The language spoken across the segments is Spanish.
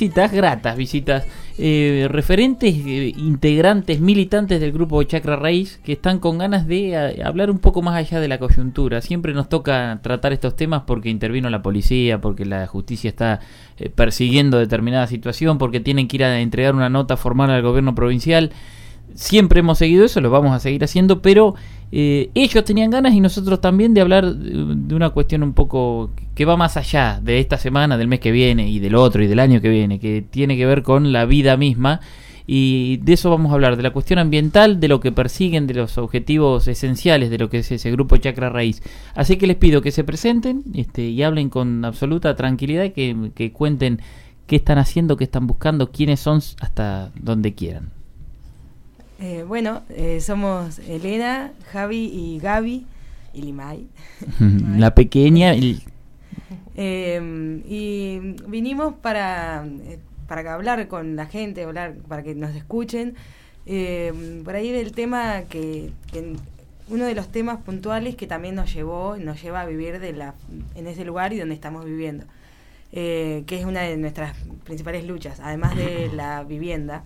Visitas gratas, visitas eh, referentes, eh, integrantes, militantes del grupo Chakra Raíz que están con ganas de a, hablar un poco más allá de la coyuntura. Siempre nos toca tratar estos temas porque intervino la policía, porque la justicia está eh, persiguiendo determinada situación, porque tienen que ir a entregar una nota formal al gobierno provincial. Siempre hemos seguido eso, lo vamos a seguir haciendo, pero eh, ellos tenían ganas y nosotros también de hablar de una cuestión un poco que va más allá de esta semana, del mes que viene y del otro y del año que viene, que tiene que ver con la vida misma. Y de eso vamos a hablar, de la cuestión ambiental, de lo que persiguen, de los objetivos esenciales de lo que es ese grupo Chakra Raíz. Así que les pido que se presenten este, y hablen con absoluta tranquilidad, que, que cuenten qué están haciendo, qué están buscando, quiénes son, hasta donde quieran. Eh, bueno, eh, somos Elena, Javi y Gaby y Limay. La pequeña. Y... Eh, y vinimos para, eh, para hablar con la gente, hablar para que nos escuchen. Eh, por ahí del tema que, que uno de los temas puntuales que también nos llevó, nos lleva a vivir de la, en ese lugar y donde estamos viviendo, eh, que es una de nuestras principales luchas, además de la vivienda,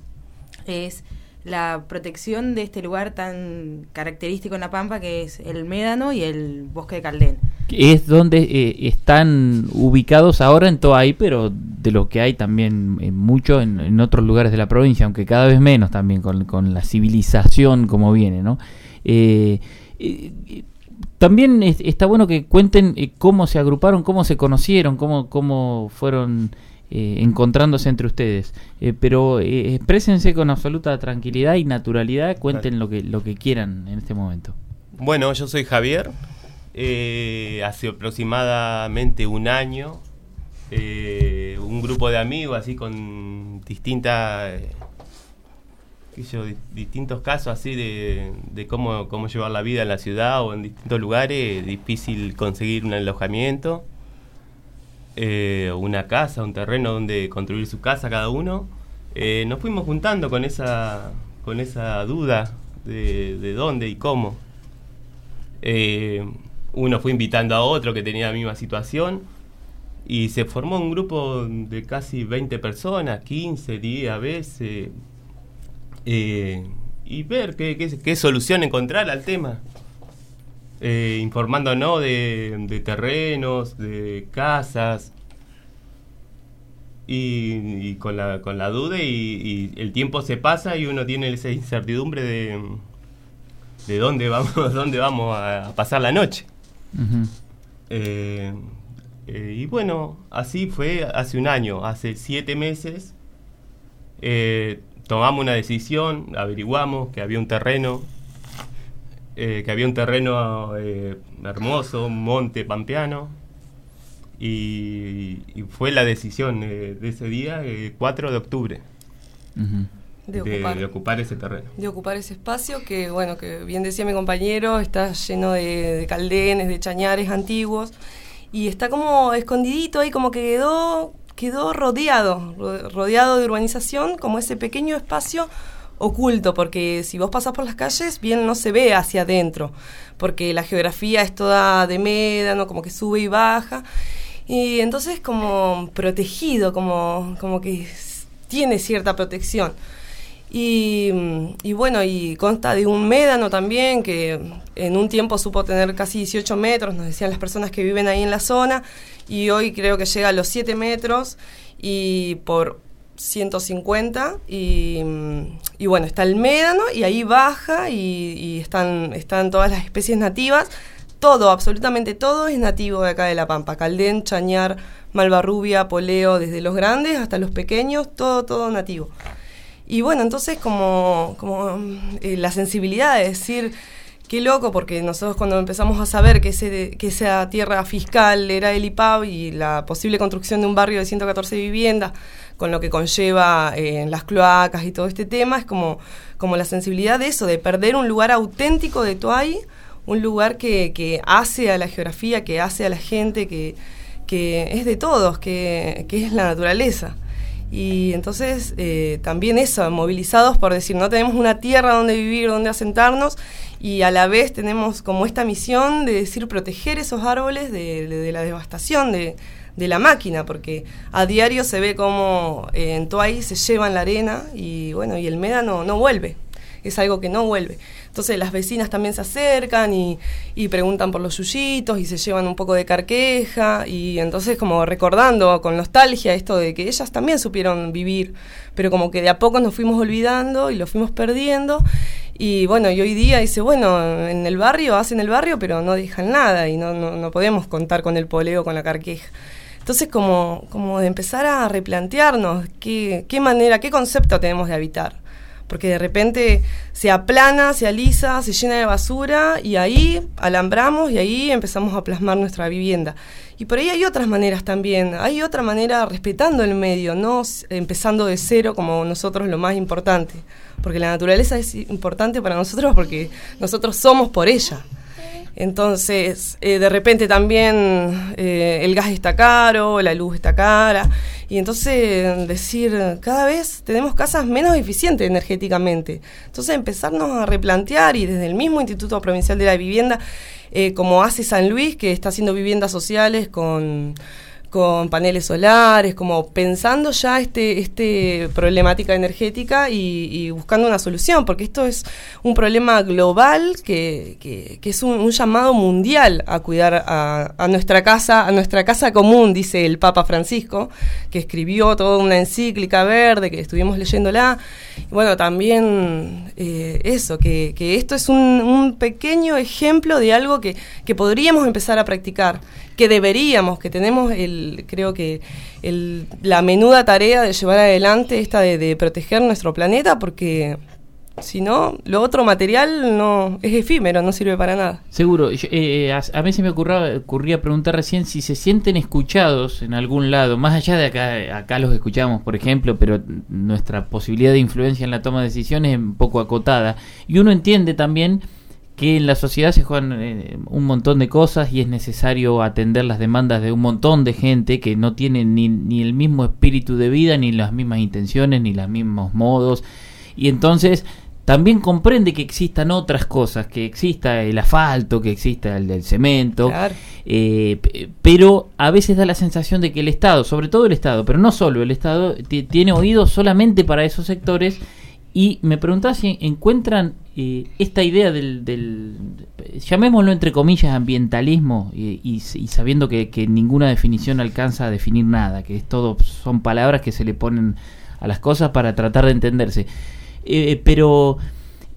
es la protección de este lugar tan característico en La Pampa que es el Médano y el Bosque de Caldén. Es donde eh, están ubicados ahora en Toay, pero de lo que hay también eh, mucho en, en, otros lugares de la provincia, aunque cada vez menos también con, con la civilización como viene, ¿no? Eh, eh también es, está bueno que cuenten eh, cómo se agruparon, cómo se conocieron, cómo, cómo fueron eh, encontrándose entre ustedes. Eh, pero eh, exprésense con absoluta tranquilidad y naturalidad, cuenten lo que, lo que quieran en este momento. Bueno, yo soy Javier. Eh, hace aproximadamente un año, eh, un grupo de amigos, así con distintas, distintos casos así de, de cómo, cómo llevar la vida en la ciudad o en distintos lugares, difícil conseguir un alojamiento, eh, una casa, un terreno donde construir su casa cada uno. Eh, nos fuimos juntando con esa, con esa duda de, de dónde y cómo. Eh, uno fue invitando a otro que tenía la misma situación y se formó un grupo de casi 20 personas, 15, 10 a veces, y ver qué, qué, qué solución encontrar al tema. Eh, informándonos de, de terrenos, de casas, y, y con, la, con la duda y, y el tiempo se pasa y uno tiene esa incertidumbre de, de dónde vamos, dónde vamos a pasar la noche. Eh, eh, y bueno, así fue hace un año, hace siete meses. eh, tomamos una decisión, averiguamos que había un terreno, eh, que había un terreno eh, hermoso, un monte pampeano. Y, y fue la decisión eh, de ese día, eh, 4 de octubre, de de, ocupar, de ocupar ese terreno. de ocupar ese espacio que, bueno, que bien decía mi compañero, está lleno de, de caldenes, de chañares antiguos y está como escondidito ahí, como que quedó, quedó rodeado, ro- rodeado de urbanización, como ese pequeño espacio oculto, porque si vos pasás por las calles, bien no se ve hacia adentro, porque la geografía es toda de médano, como que sube y baja, y entonces como protegido, como, como que tiene cierta protección. Y, y bueno, y consta de un médano también, que en un tiempo supo tener casi 18 metros, nos decían las personas que viven ahí en la zona, y hoy creo que llega a los 7 metros y por 150, y, y bueno, está el médano y ahí baja y, están, están todas las especies nativas, todo, absolutamente todo es nativo de acá de La Pampa, Caldén, Chañar, Malvarrubia, Poleo, desde los grandes hasta los pequeños, todo, todo nativo. Y bueno, entonces como, como eh, la sensibilidad de decir, qué loco, porque nosotros cuando empezamos a saber que, ese, que esa tierra fiscal era el IPAB y la posible construcción de un barrio de 114 viviendas, con lo que conlleva eh, las cloacas y todo este tema, es como, como la sensibilidad de eso, de perder un lugar auténtico de Toay, un lugar que, que hace a la geografía, que hace a la gente, que, que es de todos, que, que es la naturaleza. Y entonces eh, también eso, movilizados por decir, no tenemos una tierra donde vivir, donde asentarnos, y a la vez tenemos como esta misión de decir proteger esos árboles de, la devastación, de, la máquina, porque a diario se ve como eh, en Toay se llevan la arena y bueno, y el médano no vuelve, es algo que no vuelve. Entonces las vecinas también se acercan y, y, preguntan por los yuyitos y se llevan un poco de carqueja y entonces como recordando con nostalgia esto de que ellas también supieron vivir, pero como que de a poco nos fuimos olvidando y lo fuimos perdiendo y bueno, y hoy día dice, bueno, en el barrio hacen el barrio pero no dejan nada y no, no, no podemos contar con el poleo, con la carqueja. Entonces, como, como de empezar a replantearnos qué, qué manera, qué concepto tenemos de habitar porque de repente se aplana, se alisa, se llena de basura y ahí alambramos y ahí empezamos a plasmar nuestra vivienda. Y por ahí hay otras maneras también, hay otra manera respetando el medio, no empezando de cero como nosotros lo más importante, porque la naturaleza es importante para nosotros porque nosotros somos por ella. Entonces, eh, de repente también eh, el gas está caro, la luz está cara, y entonces decir, cada vez tenemos casas menos eficientes energéticamente. Entonces, empezarnos a replantear y desde el mismo Instituto Provincial de la Vivienda, eh, como hace San Luis, que está haciendo viviendas sociales con con paneles solares, como pensando ya este, este problemática energética y, buscando una solución, porque esto es un problema global que, que, es un, llamado mundial a cuidar a, a, nuestra casa, a nuestra casa común, dice el Papa Francisco, que escribió toda una encíclica verde, que estuvimos leyéndola. Y bueno, también eh, eso, que, que, esto es un, un pequeño ejemplo de algo que, que podríamos empezar a practicar que deberíamos, que tenemos el, creo que el, la menuda tarea de llevar adelante esta de, proteger nuestro planeta, porque si no, lo otro material no es efímero, no sirve para nada. Seguro. Eh, a, mí se me ocurría, ocurría preguntar recién si se sienten escuchados en algún lado, más allá de acá, acá los escuchamos, por ejemplo, pero nuestra posibilidad de influencia en la toma de decisiones es un poco acotada. Y uno entiende también que en la sociedad se juegan eh, un montón de cosas y es necesario atender las demandas de un montón de gente que no tiene ni, ni el mismo espíritu de vida, ni las mismas intenciones, ni los mismos modos. Y entonces también comprende que existan otras cosas, que exista el asfalto, que exista el del cemento, eh, pero a veces da la sensación de que el Estado, sobre todo el Estado, pero no solo el Estado, tiene oídos solamente para esos sectores y me preguntaba si encuentran eh, esta idea del, llamémoslo entre comillas, ambientalismo, y, sabiendo que, ninguna definición alcanza a definir nada, que es todo, son palabras que se le ponen a las cosas para tratar de entenderse. Eh, pero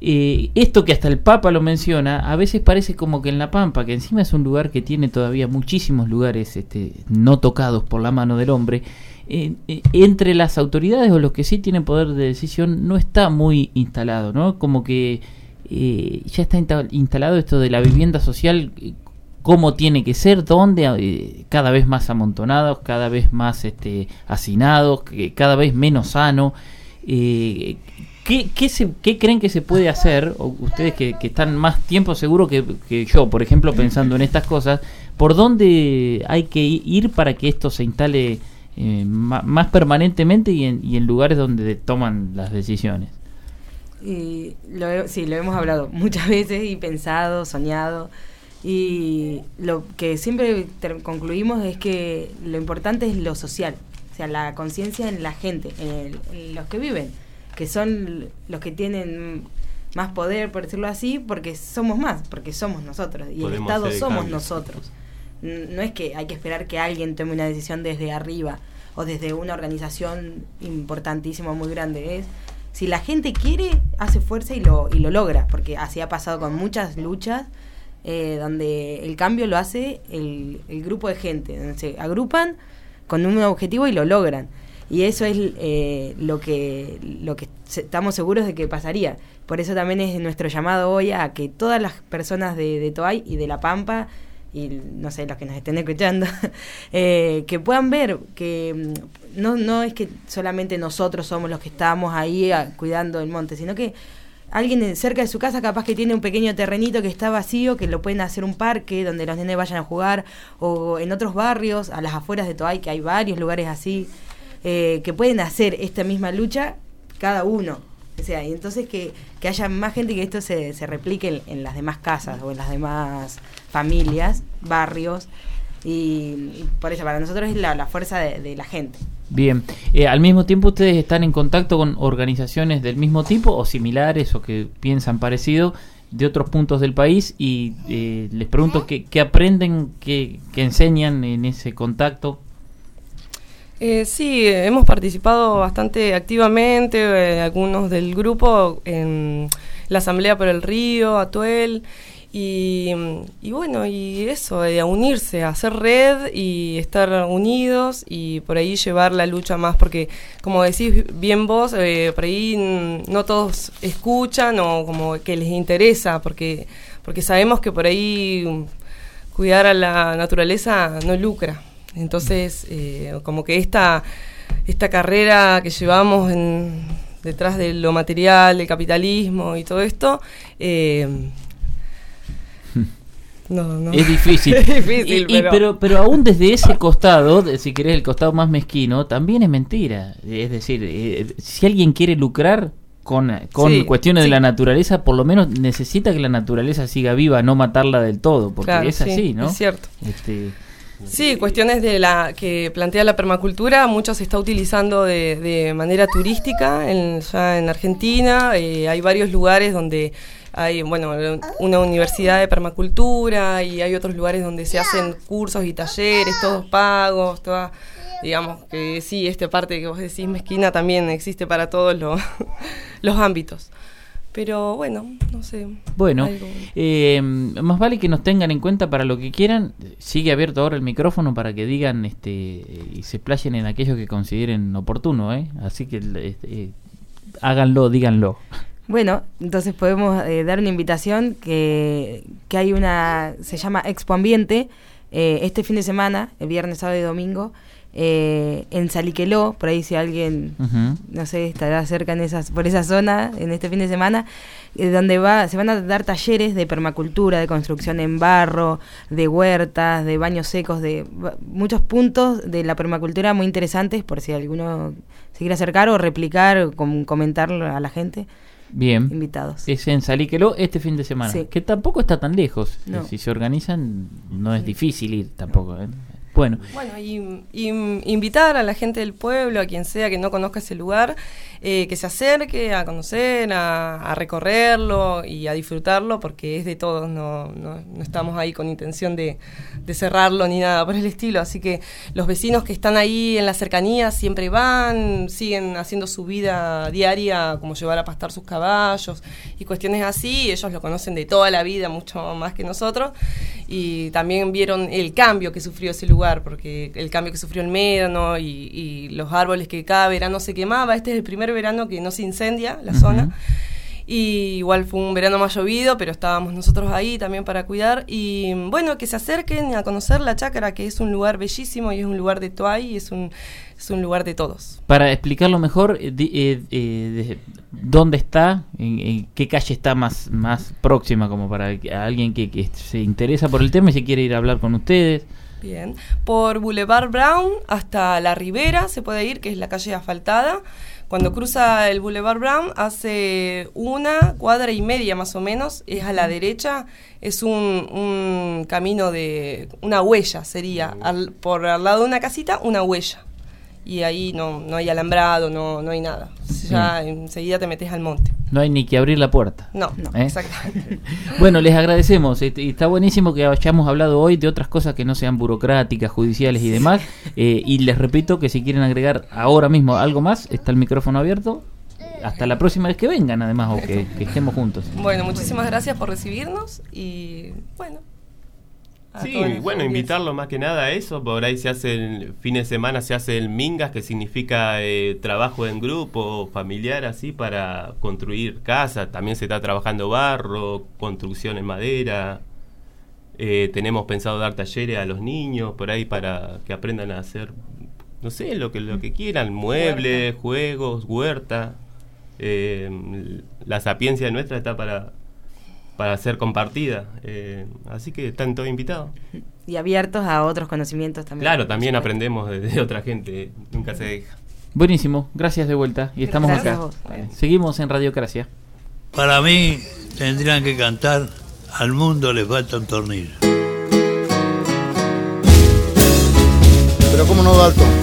eh, esto que hasta el Papa lo menciona, a veces parece como que en La Pampa, que encima es un lugar que tiene todavía muchísimos lugares este, no tocados por la mano del hombre, eh, eh, entre las autoridades o los que sí tienen poder de decisión no está muy instalado, ¿no? Como que eh, ya está instalado esto de la vivienda social, cómo tiene que ser, dónde, cada vez más amontonados, cada vez más este, hacinados, cada vez menos sano. ¿Qué, qué, se, ¿Qué creen que se puede hacer, o ustedes que, están más tiempo seguro que, que yo, por ejemplo, pensando en estas cosas, por dónde hay que ir para que esto se instale? Eh, más permanentemente y en, en, lugares donde toman las decisiones. Y lo, sí, lo hemos hablado muchas veces y pensado, soñado. Y lo que siempre concluimos es que lo importante es lo social, o sea, la conciencia en la gente, en, los que viven, que son los que tienen más poder, por decirlo así, porque somos más, porque somos nosotros y el Estado somos nosotros no es que hay que esperar que alguien tome una decisión desde arriba o desde una organización importantísima, muy grande. Es si la gente quiere, hace fuerza y lo, y lo logra, porque así ha pasado con muchas luchas eh, donde el cambio lo hace el, el, grupo de gente, donde se agrupan con un objetivo y lo logran. Y eso es eh, lo que lo que estamos seguros de que pasaría. Por eso también es nuestro llamado hoy a que todas las personas de, de Toay y de La Pampa y no sé, los que nos estén escuchando, eh, que puedan ver que mm, no, no es que solamente nosotros somos los que estamos ahí ah, cuidando el monte, sino que alguien cerca de su casa capaz que tiene un pequeño terrenito que está vacío, que lo pueden hacer un parque donde los nenes vayan a jugar, o en otros barrios, a las afueras de Toay, que hay varios lugares así, eh, que pueden hacer esta misma lucha cada uno. O sea, y entonces que, que haya más gente que esto se, se replique en, las demás casas o en las demás familias, barrios, Y, por eso, para nosotros es la, fuerza de, la gente. Bien, eh, al mismo tiempo ustedes están en contacto con organizaciones del mismo tipo o similares o que piensan parecido de otros puntos del país y eh, les pregunto qué, aprenden, qué, enseñan en ese contacto. Eh, sí, hemos participado bastante activamente, eh, algunos del grupo, en la Asamblea por el Río, Atuel, y, bueno, y eso, a unirse, hacer red y estar unidos y por ahí llevar la lucha más, porque como decís bien vos, eh, por ahí no todos escuchan o como que les interesa, porque, porque sabemos que por ahí cuidar a la naturaleza no lucra. Entonces, eh, como que esta, esta carrera que llevamos detrás de lo material, del capitalismo y todo esto, eh, Es difícil. pero... pero... aún desde ese costado, si querés el costado más mezquino, también es mentira. Es decir, eh, si alguien quiere lucrar con, con cuestiones de la naturaleza, por lo menos necesita que la naturaleza siga viva, no matarla del todo, porque es así, ¿no? Es cierto. Este, Sí, cuestiones de la que plantea la permacultura, mucho se está utilizando de, de manera turística en, ya en Argentina. Eh, hay varios lugares donde hay, bueno, una universidad de permacultura y hay otros lugares donde se hacen cursos y talleres, todos pagos, toda, digamos que sí, esta parte que vos decís mezquina también existe para todos los ámbitos. Pero bueno, no sé. Bueno, eh, más vale que nos tengan en cuenta para lo que quieran. Sigue abierto ahora el micrófono para que digan este y se playen en aquello que consideren oportuno, ¿eh? Así que este, háganlo, díganlo. Bueno, entonces podemos eh, dar una invitación que, que hay una, se llama Expo Ambiente, eh, este fin de semana, el viernes, sábado y domingo, eh, en Saliqueló, por ahí si alguien, no sé, estará cerca en esas, por esa zona en este fin de semana, eh, donde va, se van a dar talleres de permacultura, de construcción en barro, de huertas, de baños secos, de muchos puntos de la permacultura muy interesantes, por si alguno se quiere acercar o replicar, com comentar a la gente. Bien. Invitados. Es en Saliqueló este fin de semana. Que tampoco está tan lejos. Si se organizan, no es difícil ir tampoco. ¿eh? Bueno, bueno y, invitar a la gente del pueblo, a quien sea que no conozca ese lugar, eh, que se acerque a conocer, a, recorrerlo y a disfrutarlo, porque es de todos, no, no, estamos ahí con intención de, cerrarlo ni nada por el estilo. Así que los vecinos que están ahí en la cercanía siempre van, siguen haciendo su vida diaria, como llevar a pastar sus caballos y cuestiones así. Ellos lo conocen de toda la vida, mucho más que nosotros, y también vieron el cambio que sufrió ese lugar porque el cambio que sufrió el médano y, los árboles que cada verano se quemaba, este es el primer verano que no se incendia la zona. Y igual fue un verano más llovido, pero estábamos nosotros ahí también para cuidar. Y bueno, que se acerquen a conocer la chácara, que es un lugar bellísimo y es un lugar de Tuay y es un, es un lugar de todos. Para explicarlo mejor, eh, eh, eh, ¿dónde está? En, qué calle está más, más próxima? Como para alguien que, que se interesa por el tema y se quiere ir a hablar con ustedes. Bien. Por Boulevard Brown hasta La Ribera se puede ir, que es la calle asfaltada. Cuando cruza el Boulevard Brown hace una cuadra y media más o menos, es a la derecha, es un, camino de una huella, sería, por al lado de una casita, una huella y ahí no, no hay alambrado, no, no hay nada. Ya enseguida te metes al monte. No hay ni que abrir la puerta. No, no ¿Eh? exactamente. bueno, les agradecemos. Este, y está buenísimo que hayamos hablado hoy de otras cosas que no sean burocráticas, judiciales y demás. Eh, y les repito que si quieren agregar ahora mismo algo más, está el micrófono abierto. Hasta la próxima vez que vengan, además, o que estemos juntos. Bueno, muchísimas gracias por recibirnos y bueno, Sí, bueno, invitarlo más que nada a eso. Por ahí se hace el fin de semana, se hace el Mingas, que significa eh, trabajo en grupo, familiar, así, para construir casa. También se está trabajando barro, construcción en madera. Eh, tenemos pensado dar talleres a los niños por ahí para que aprendan a hacer, no sé, lo que, lo que quieran, muebles, juegos, huerta. Eh, la sapiencia nuestra está para para ser compartida. Eh, así que están todos invitados. Y abiertos a otros conocimientos también. Claro, también aprendemos de, otra gente, nunca se deja. Buenísimo, gracias de vuelta. Y estamos acá. Seguimos en Radiocracia. Para mí tendrían que cantar Al mundo le falta un tornillo. Pero cómo no, Dalton.